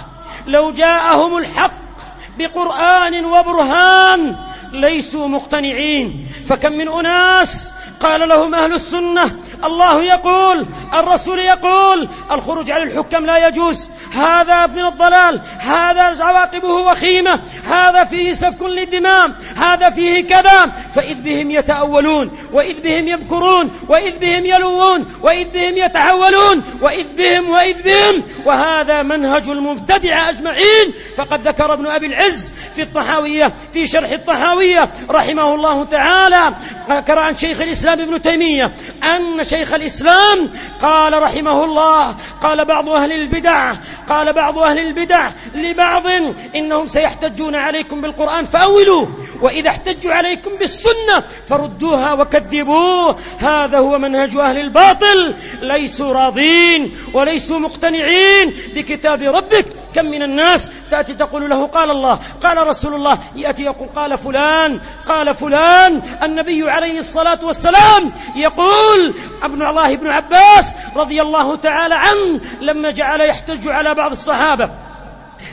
لو جاءهم الحق بقرآن وبرهان ليسوا مقتنعين. فكم من أناس قال لهم أهل السنة الله يقول الرسول يقول الخروج على الحكم لا يجوز. هذا من الضلال هذا عواقبه وخيمة هذا فيه سفك للدماء هذا فيه كذا. فإذ بهم يتأولون وإذ بهم يبكرون وإذ بهم يلوون وإذ بهم يتحولون وإذ بهم وإذ بهم. وهذا منهج المبتدع أجمعين. فقد ذكر ابن أبي العز في الطحاوية في شرح الطحاوية رحمه الله تعالى. ذكر عن شيخ الإسلام ابن تيمية. أن شيخ الإسلام قال رحمه الله قال بعض أهل البدع قال بعض أهل البدع لبعض إنهم سيحتجون عليكم بالقرآن فأولوا. وإذا احتجوا عليكم بالسنة فردوها وكذبوه. هذا هو منهج أهل الباطل. ليسوا راضين وليسوا مقتنعين بكتاب ربك. كم من الناس تأتي تقول له قال الله قال رسول الله يأتي يقول قال فلان قال فلان. النبي عليه الصلاة والسلام يقول ابن الله بن عباس رضي الله تعالى عنه لما جعل يحتج على بعض الصحابة.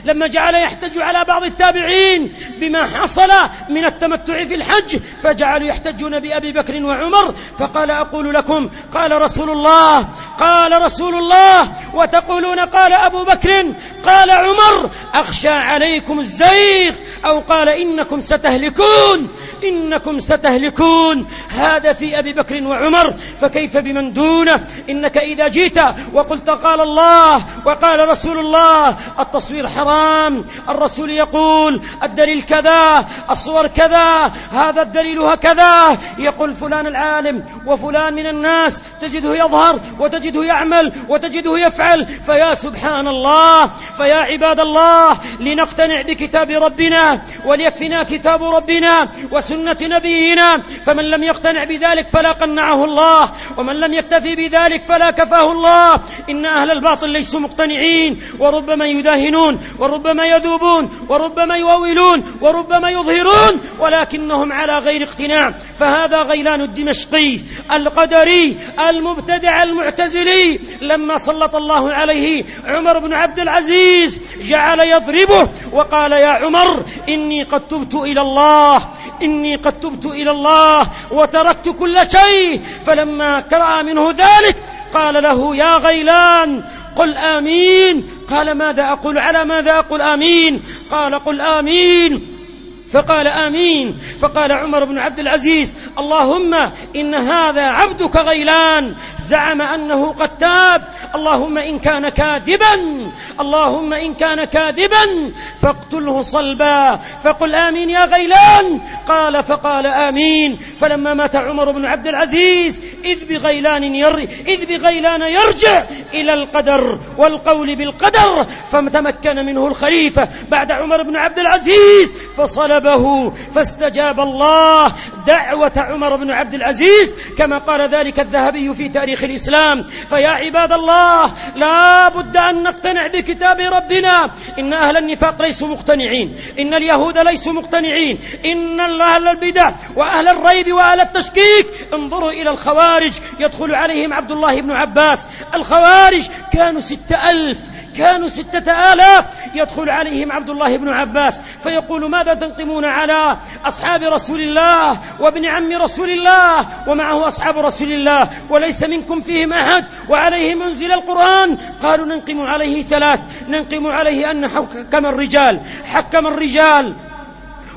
لما جعل يحتج على بعض التابعين بما حصل من التمتع في الحج فجعلوا يحتجون بأبي بكر وعمر فقال أقول لكم قال رسول الله قال رسول الله وتقولون قال أبو بكر قال عمر أخشى عليكم الزيغ أو قال إنكم ستهلكون إنكم ستهلكون. هذا في أبي بكر وعمر فكيف بمن دونه؟ إنك إذا جيت وقلت قال الله وقال رسول الله التصوير حرام. الرسول يقول الدليل كذا الصور كذا هذا الدليل هكذا. يقول فلان العالم وفلان من الناس تجده يظهر وتجده يعمل وتجده يفعل. فيا سبحان الله فيا عباد الله لنقتنع بكتاب ربنا وليكفنا كتاب ربنا وسنة نبينا فمن لم يقتنع بذلك فلا قنعه الله ومن لم يكتفي بذلك فلا كفاه الله. إن أهل الباطل ليسوا مقتنعين وربما يداهنون وربما يذوبون وربما يؤولون وربما يظهرون ولكنهم على غير اقتناع. فهذا غيلان الدمشقي القدري المبتدع المعتزلي. لما سلط الله عليه عمر بن عبد العزيز جعل يضربه وقال يا عمر إني قد تبت إلى الله إني قد تبت إلى الله. وتركت كل شيء فلما كرأ منه ذلك قال له يا غيلان قل آمين. قال ماذا أقول؟ على ماذا أقول آمين؟ قال قل آمين. فقال آمين. فقال عمر بن عبد العزيز اللهم إن هذا عبدك غيلان. زعم أنه قد تاب. اللهم إن كان كاذبا اللهم إن كان كاذبا فاقتله صلبا. فقل آمين يا غيلان. قال فقال آمين. فلما مات عمر بن عبد العزيز إذ بغيلان ير إذ بغيلان يرجع إلى القدر والقول بالقدر فتمكن منه الخليفة. بعد عمر بن عبد العزيز فصلب طلبه فاستجاب الله دعوة عمر بن عبد العزيز كما قال ذلك الذهبي في تاريخ الإسلام. فيا عباد الله لا بد أن نقتنع بكتاب ربنا. إن أهل النفاق ليسوا مقتنعين. إن اليهود ليسوا مقتنعين. إن أهل البدع وأهل الريب وأهل التشكيك. انظروا إلى الخوارج يدخل عليهم عبد الله بن عباس. الخوارج كانوا ستة ألف كانوا ستة آلاف. يدخل عليهم عبد الله بن عباس. فيقول ماذا تنقمون على أصحاب رسول الله وابن عم رسول الله ومعه أصحاب رسول الله وليس منكم فيهم أحد وعليه منزل القرآن. قالوا ننقم عليه ثلاث ننقم عليه أن حكم الرجال حكم الرجال.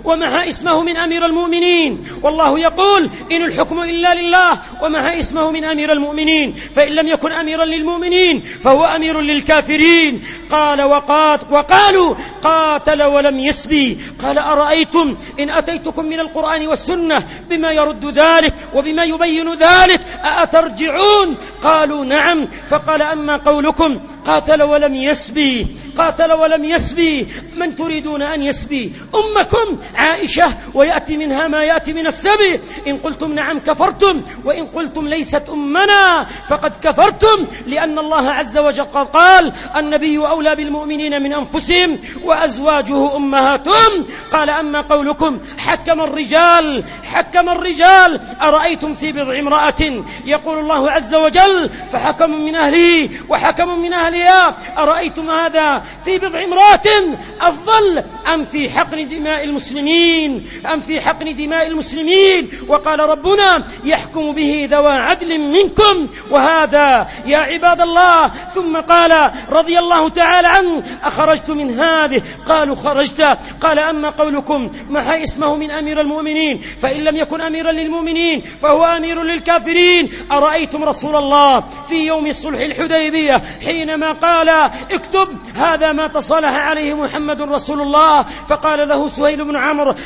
ومها اسمه من أمير المؤمنين. والله يقول إن الحكم إلا لله ومها اسمه من أمير المؤمنين. فإن لم يكن أميرا للمؤمنين فهو أمير للكافرين. قال وقات وقالوا قاتل ولم يسبي. قال أرأيتم إن أتيتكم من القرآن والسنة بما يرد ذلك وبما يبين ذلك أأترجعون؟ قالوا نعم. فقال أما قولكم قاتل ولم يسبي قاتل ولم يسبي من تريدون أن يسبي؟ أمكم عائشة ويأتي منها ما يأتي من السبي. إن قلتم نعم كفرتم وإن قلتم ليست أمنا فقد كفرتم لأن الله عز وجل قال النبي أولى بالمؤمنين من أنفسهم وأزواجه أمهاتهم. قال أما قولكم حكم الرجال حكم الرجال أرأيتم في بضع امرأة؟ يقول الله عز وجل فحكم من أهلي وحكم من أهلها. أرأيتم هذا في بضع امرأة أفضل أم في حقن دماء المسلمين؟ المسلمين؟ أم في حقن دماء المسلمين؟ وقال ربنا يحكم به ذوى عدل منكم. وهذا يا عباد الله. ثم قال رضي الله تعالى عنه أخرجت من هذه؟ قالوا خرجت. قال أما قولكم ما اسمه من أمير المؤمنين؟ فإن لم يكن أميرا للمؤمنين فهو أمير للكافرين. أرأيتم رسول الله في يوم الصلح الحديبية حينما قال اكتب هذا ما تصالح عليه محمد رسول الله؟ فقال له سهيل بن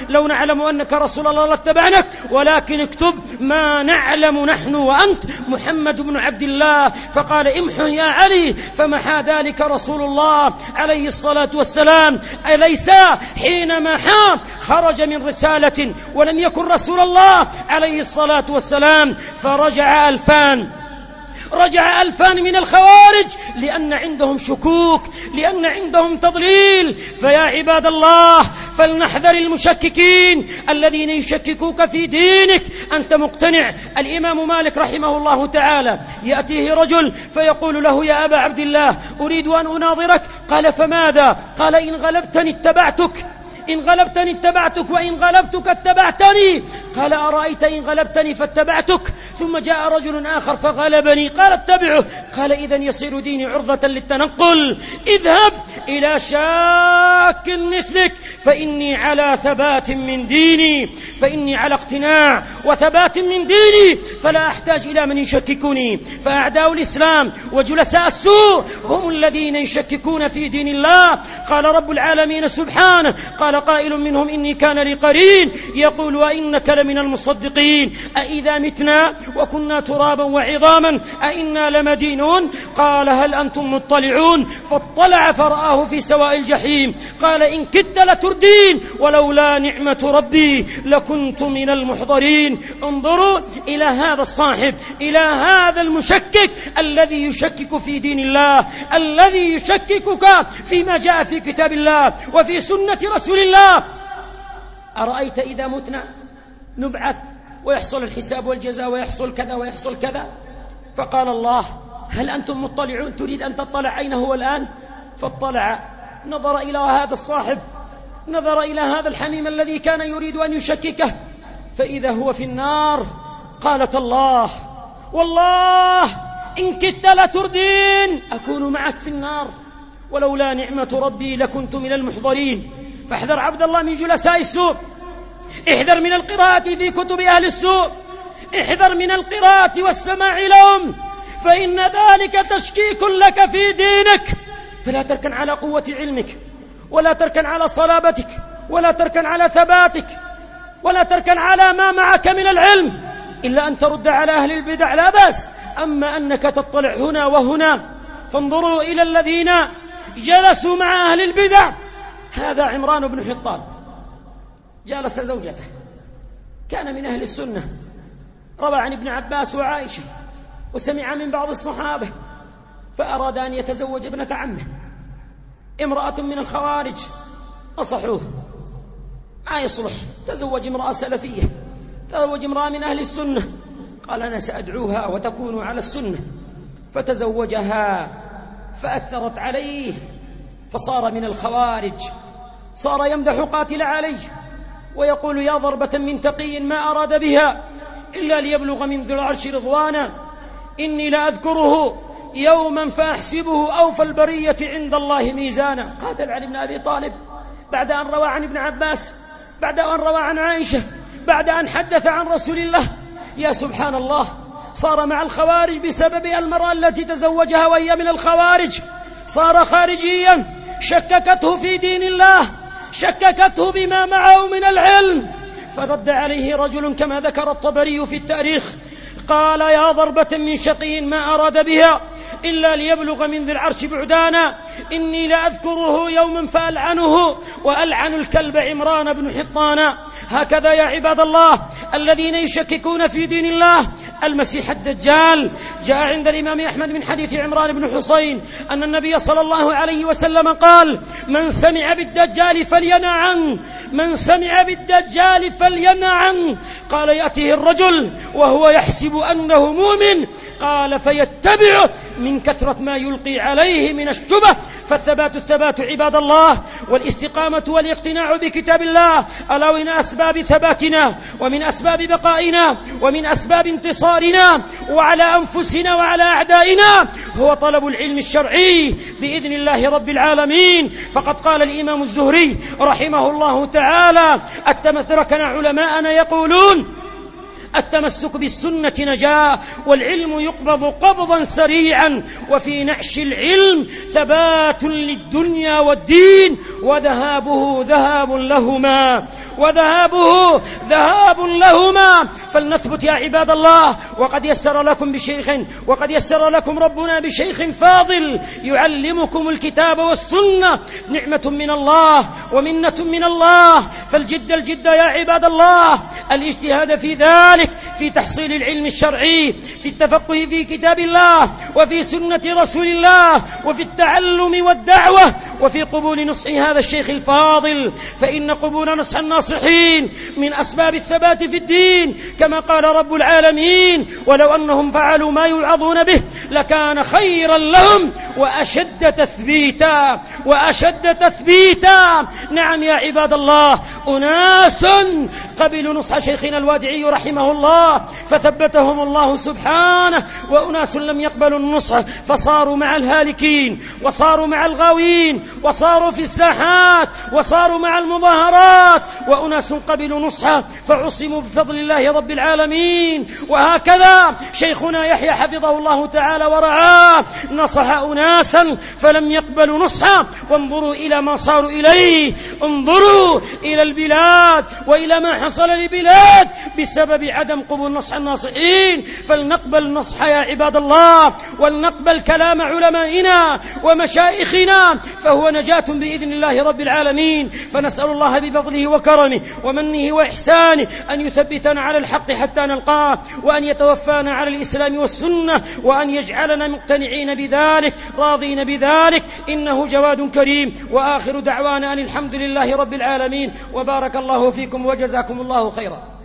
لو نعلم أنك رسول الله لاتبعنك ولكن اكتب ما نعلم نحن وأنت. محمد بن عبد الله فقال امحو يا علي فمحى ذلك رسول الله عليه الصلاة والسلام. أليس؟ حينما حام خرج من رسالة ولم يكن رسول الله عليه الصلاة والسلام فرجع ألفان. رجع ألفان من الخوارج لأن عندهم شكوك لأن عندهم تضليل. فيا عباد الله فلنحذر المشككين الذين يشككوك في دينك. أنت مقتنع؟ الإمام مالك رحمه الله تعالى يأتيه رجل فيقول له يا أبا عبد الله أريد أن أناظرك. قال فماذا؟ قال إن غلبتني اتبعتك. إن غلبتني اتبعتك وإن غلبتك اتبعتني. قال أرأيت إن غلبتني فاتبعتك؟ ثم جاء رجل آخر فغلبني. قال اتبعه. قال إذا يصير ديني عرضة للتنقل. اذهب إلى شاك مثلك. فإني على ثبات من ديني. فإني على اقتناع وثبات من ديني. فلا أحتاج إلى من يشككني. فأعداء الإسلام وجلساء السوء هم الذين يشككون في دين الله. قال رب العالمين سبحانه. قال قائل منهم إني كان لي قرين. يقول وإنك لمن المصدقين. أإذا متنا وكنا ترابا وعظاما أئنا لمدينون؟ قال هل أنتم مطلعون؟ فاطلع فرآه في سواء الجحيم. قال إن كدت لتردين ولولا نعمة ربي لكنت من المحضرين. انظروا إلى هذا الصاحب إلى هذا المشكك الذي يشكك في دين الله الذي يشككك فيما جاء في كتاب الله وفي سنة رسول الله أرأيت إذا متنا نبعث ويحصل الحساب والجزاء ويحصل كذا ويحصل كذا؟ فقال الله هل أنتم مطلعون؟ تريد أن تطلع أين هو الآن؟ فاطلع. نظر إلى هذا الصاحب نظر إلى هذا الحميم الذي كان يريد أن يشككه. فإذا هو في النار قالت الله والله إن كدت لتردين أكون معك في النار. ولولا نعمة ربي لكنت من المحضرين. فاحذر عبد الله من جلساء السوء. احذر من القراءة في كتب أهل السوء. احذر من القراءة والسماع لهم. فإن ذلك تشكيك لك في دينك. فلا تركن على قوة علمك ولا تركن على صلابتك ولا تركن على ثباتك ولا تركن على ما معك من العلم. إلا أن ترد على أهل البدع لا بأس. أما أنك تطلع هنا وهنا فانظروا إلى الذين جلسوا مع أهل البدع. هذا عمران بن حطان. جالس زوجته. كان من أهل السنة. روى عن ابن عباس وعائشة وسمع من بعض الصحابة فأراد أن يتزوج ابنة عمه. امرأة من الخوارج. نصحوه ما يصلح. تزوج امرأة سلفية. تزوج امرأة من أهل السنة. قال أنا سأدعوها وتكون على السنة. فتزوجها فأثرت عليه. فصار من الخوارج. صار يمدح قاتل عليه ويقول يا ضربة من تقي ما أراد بها إلا ليبلغ من ذو العرش رضوانا إني لأذكره يوما فأحسبه أوفى البرية عند الله ميزانا. قاتل علي بن أبي طالب بعد أن روى عن ابن عباس بعد أن روى عن عائشة بعد أن حدث عن رسول الله. يا سبحان الله صار مع الخوارج بسبب المرأة التي تزوجها وهي من الخوارج. صار خارجيا شككته في دين الله. شككته بما معه من العلم. فرد عليه رجل كما ذكر الطبري في التاريخ قال يا ضربة من شقي ما أراد بها. إلا ليبلغ من ذي العرش بعدانا. إني لأذكره يوما فألعنه وألعن الكلب عمران بن حطانا هكذا يا عباد الله الذين يشككون في دين الله. المسيح الدجال. جاء عند الإمام أحمد من حديث عمران بن حسين أن النبي صلى الله عليه وسلم قال من سمع بالدجال فلينع عنه من سمع بالدجال فلينع عنه قال يأتيه الرجل وهو يحسب أنه مؤمن. قال فيتبعه من كثرة ما يلقي عليه من الشبه فالثبات الثبات عباد الله والاستقامة والاقتناع بكتاب الله ألا من أسباب ثباتنا ومن أسباب بقائنا ومن أسباب انتصارنا وعلى أنفسنا وعلى أعدائنا هو طلب العلم الشرعي بإذن الله رب العالمين. فقد قال الإمام الزهري رحمه الله تعالى أتمتركنا علماءنا يقولون التمسك بالسنة نجاة والعلم يقبض قبضا سريعا وفي نعش العلم ثبات للدنيا والدين وذهابه ذهاب لهما وذهابه ذهاب لهما. فلنثبت يا عباد الله وقد يسر لكم بشيخ وقد يسر لكم ربنا بشيخ فاضل يعلمكم الكتاب والسنة. نعمة من الله ومنة من الله. فالجد الجد يا عباد الله الاجتهاد في ذلك. في تحصيل العلم الشرعي في التفقه في كتاب الله وفي سنة رسول الله وفي التعلم والدعوة وفي قبول نصح هذا الشيخ الفاضل فإن قبول نصح الناصحين من أسباب الثبات في الدين كما قال رب العالمين ولو أنهم فعلوا ما يوعظون به لكان خيرا لهم وأشد تثبيتا وأشد تثبيتا. نعم يا عباد الله أناس قبلوا نصح شيخنا الوادعي رحمه الله فثبتهم الله سبحانه وأناس لم يقبلوا النصح فصاروا مع الهالكين وصاروا مع الغاوين وصاروا في الساحات وصاروا مع المظاهرات وأناس قبلوا نصحا فعصموا بفضل الله رب العالمين. وهكذا شيخنا يحيى حفظه الله تعالى ورعاه نصح أناسا فلم يقبلوا نصحا وانظروا إلى ما صاروا إليه. انظروا إلى البلاد وإلى ما حصل لبلاد بسبب عدم قبول نصح الناصحين. فلنقبل نصح يا عباد الله ولنقبل كلام علمائنا ومشايخنا فهو نجاة بإذن الله رب العالمين. فنسأل الله بفضله وكرمه ومنه وإحسانه أن يثبتنا على الحق حتى نلقاه وأن يتوفانا على الإسلام والسنة وأن يجعلنا مقتنعين بذلك راضين بذلك. إنه جواد كريم. وآخر دعوانا أن الحمد لله رب العالمين. وبارك الله فيكم وجزاكم الله خيرا.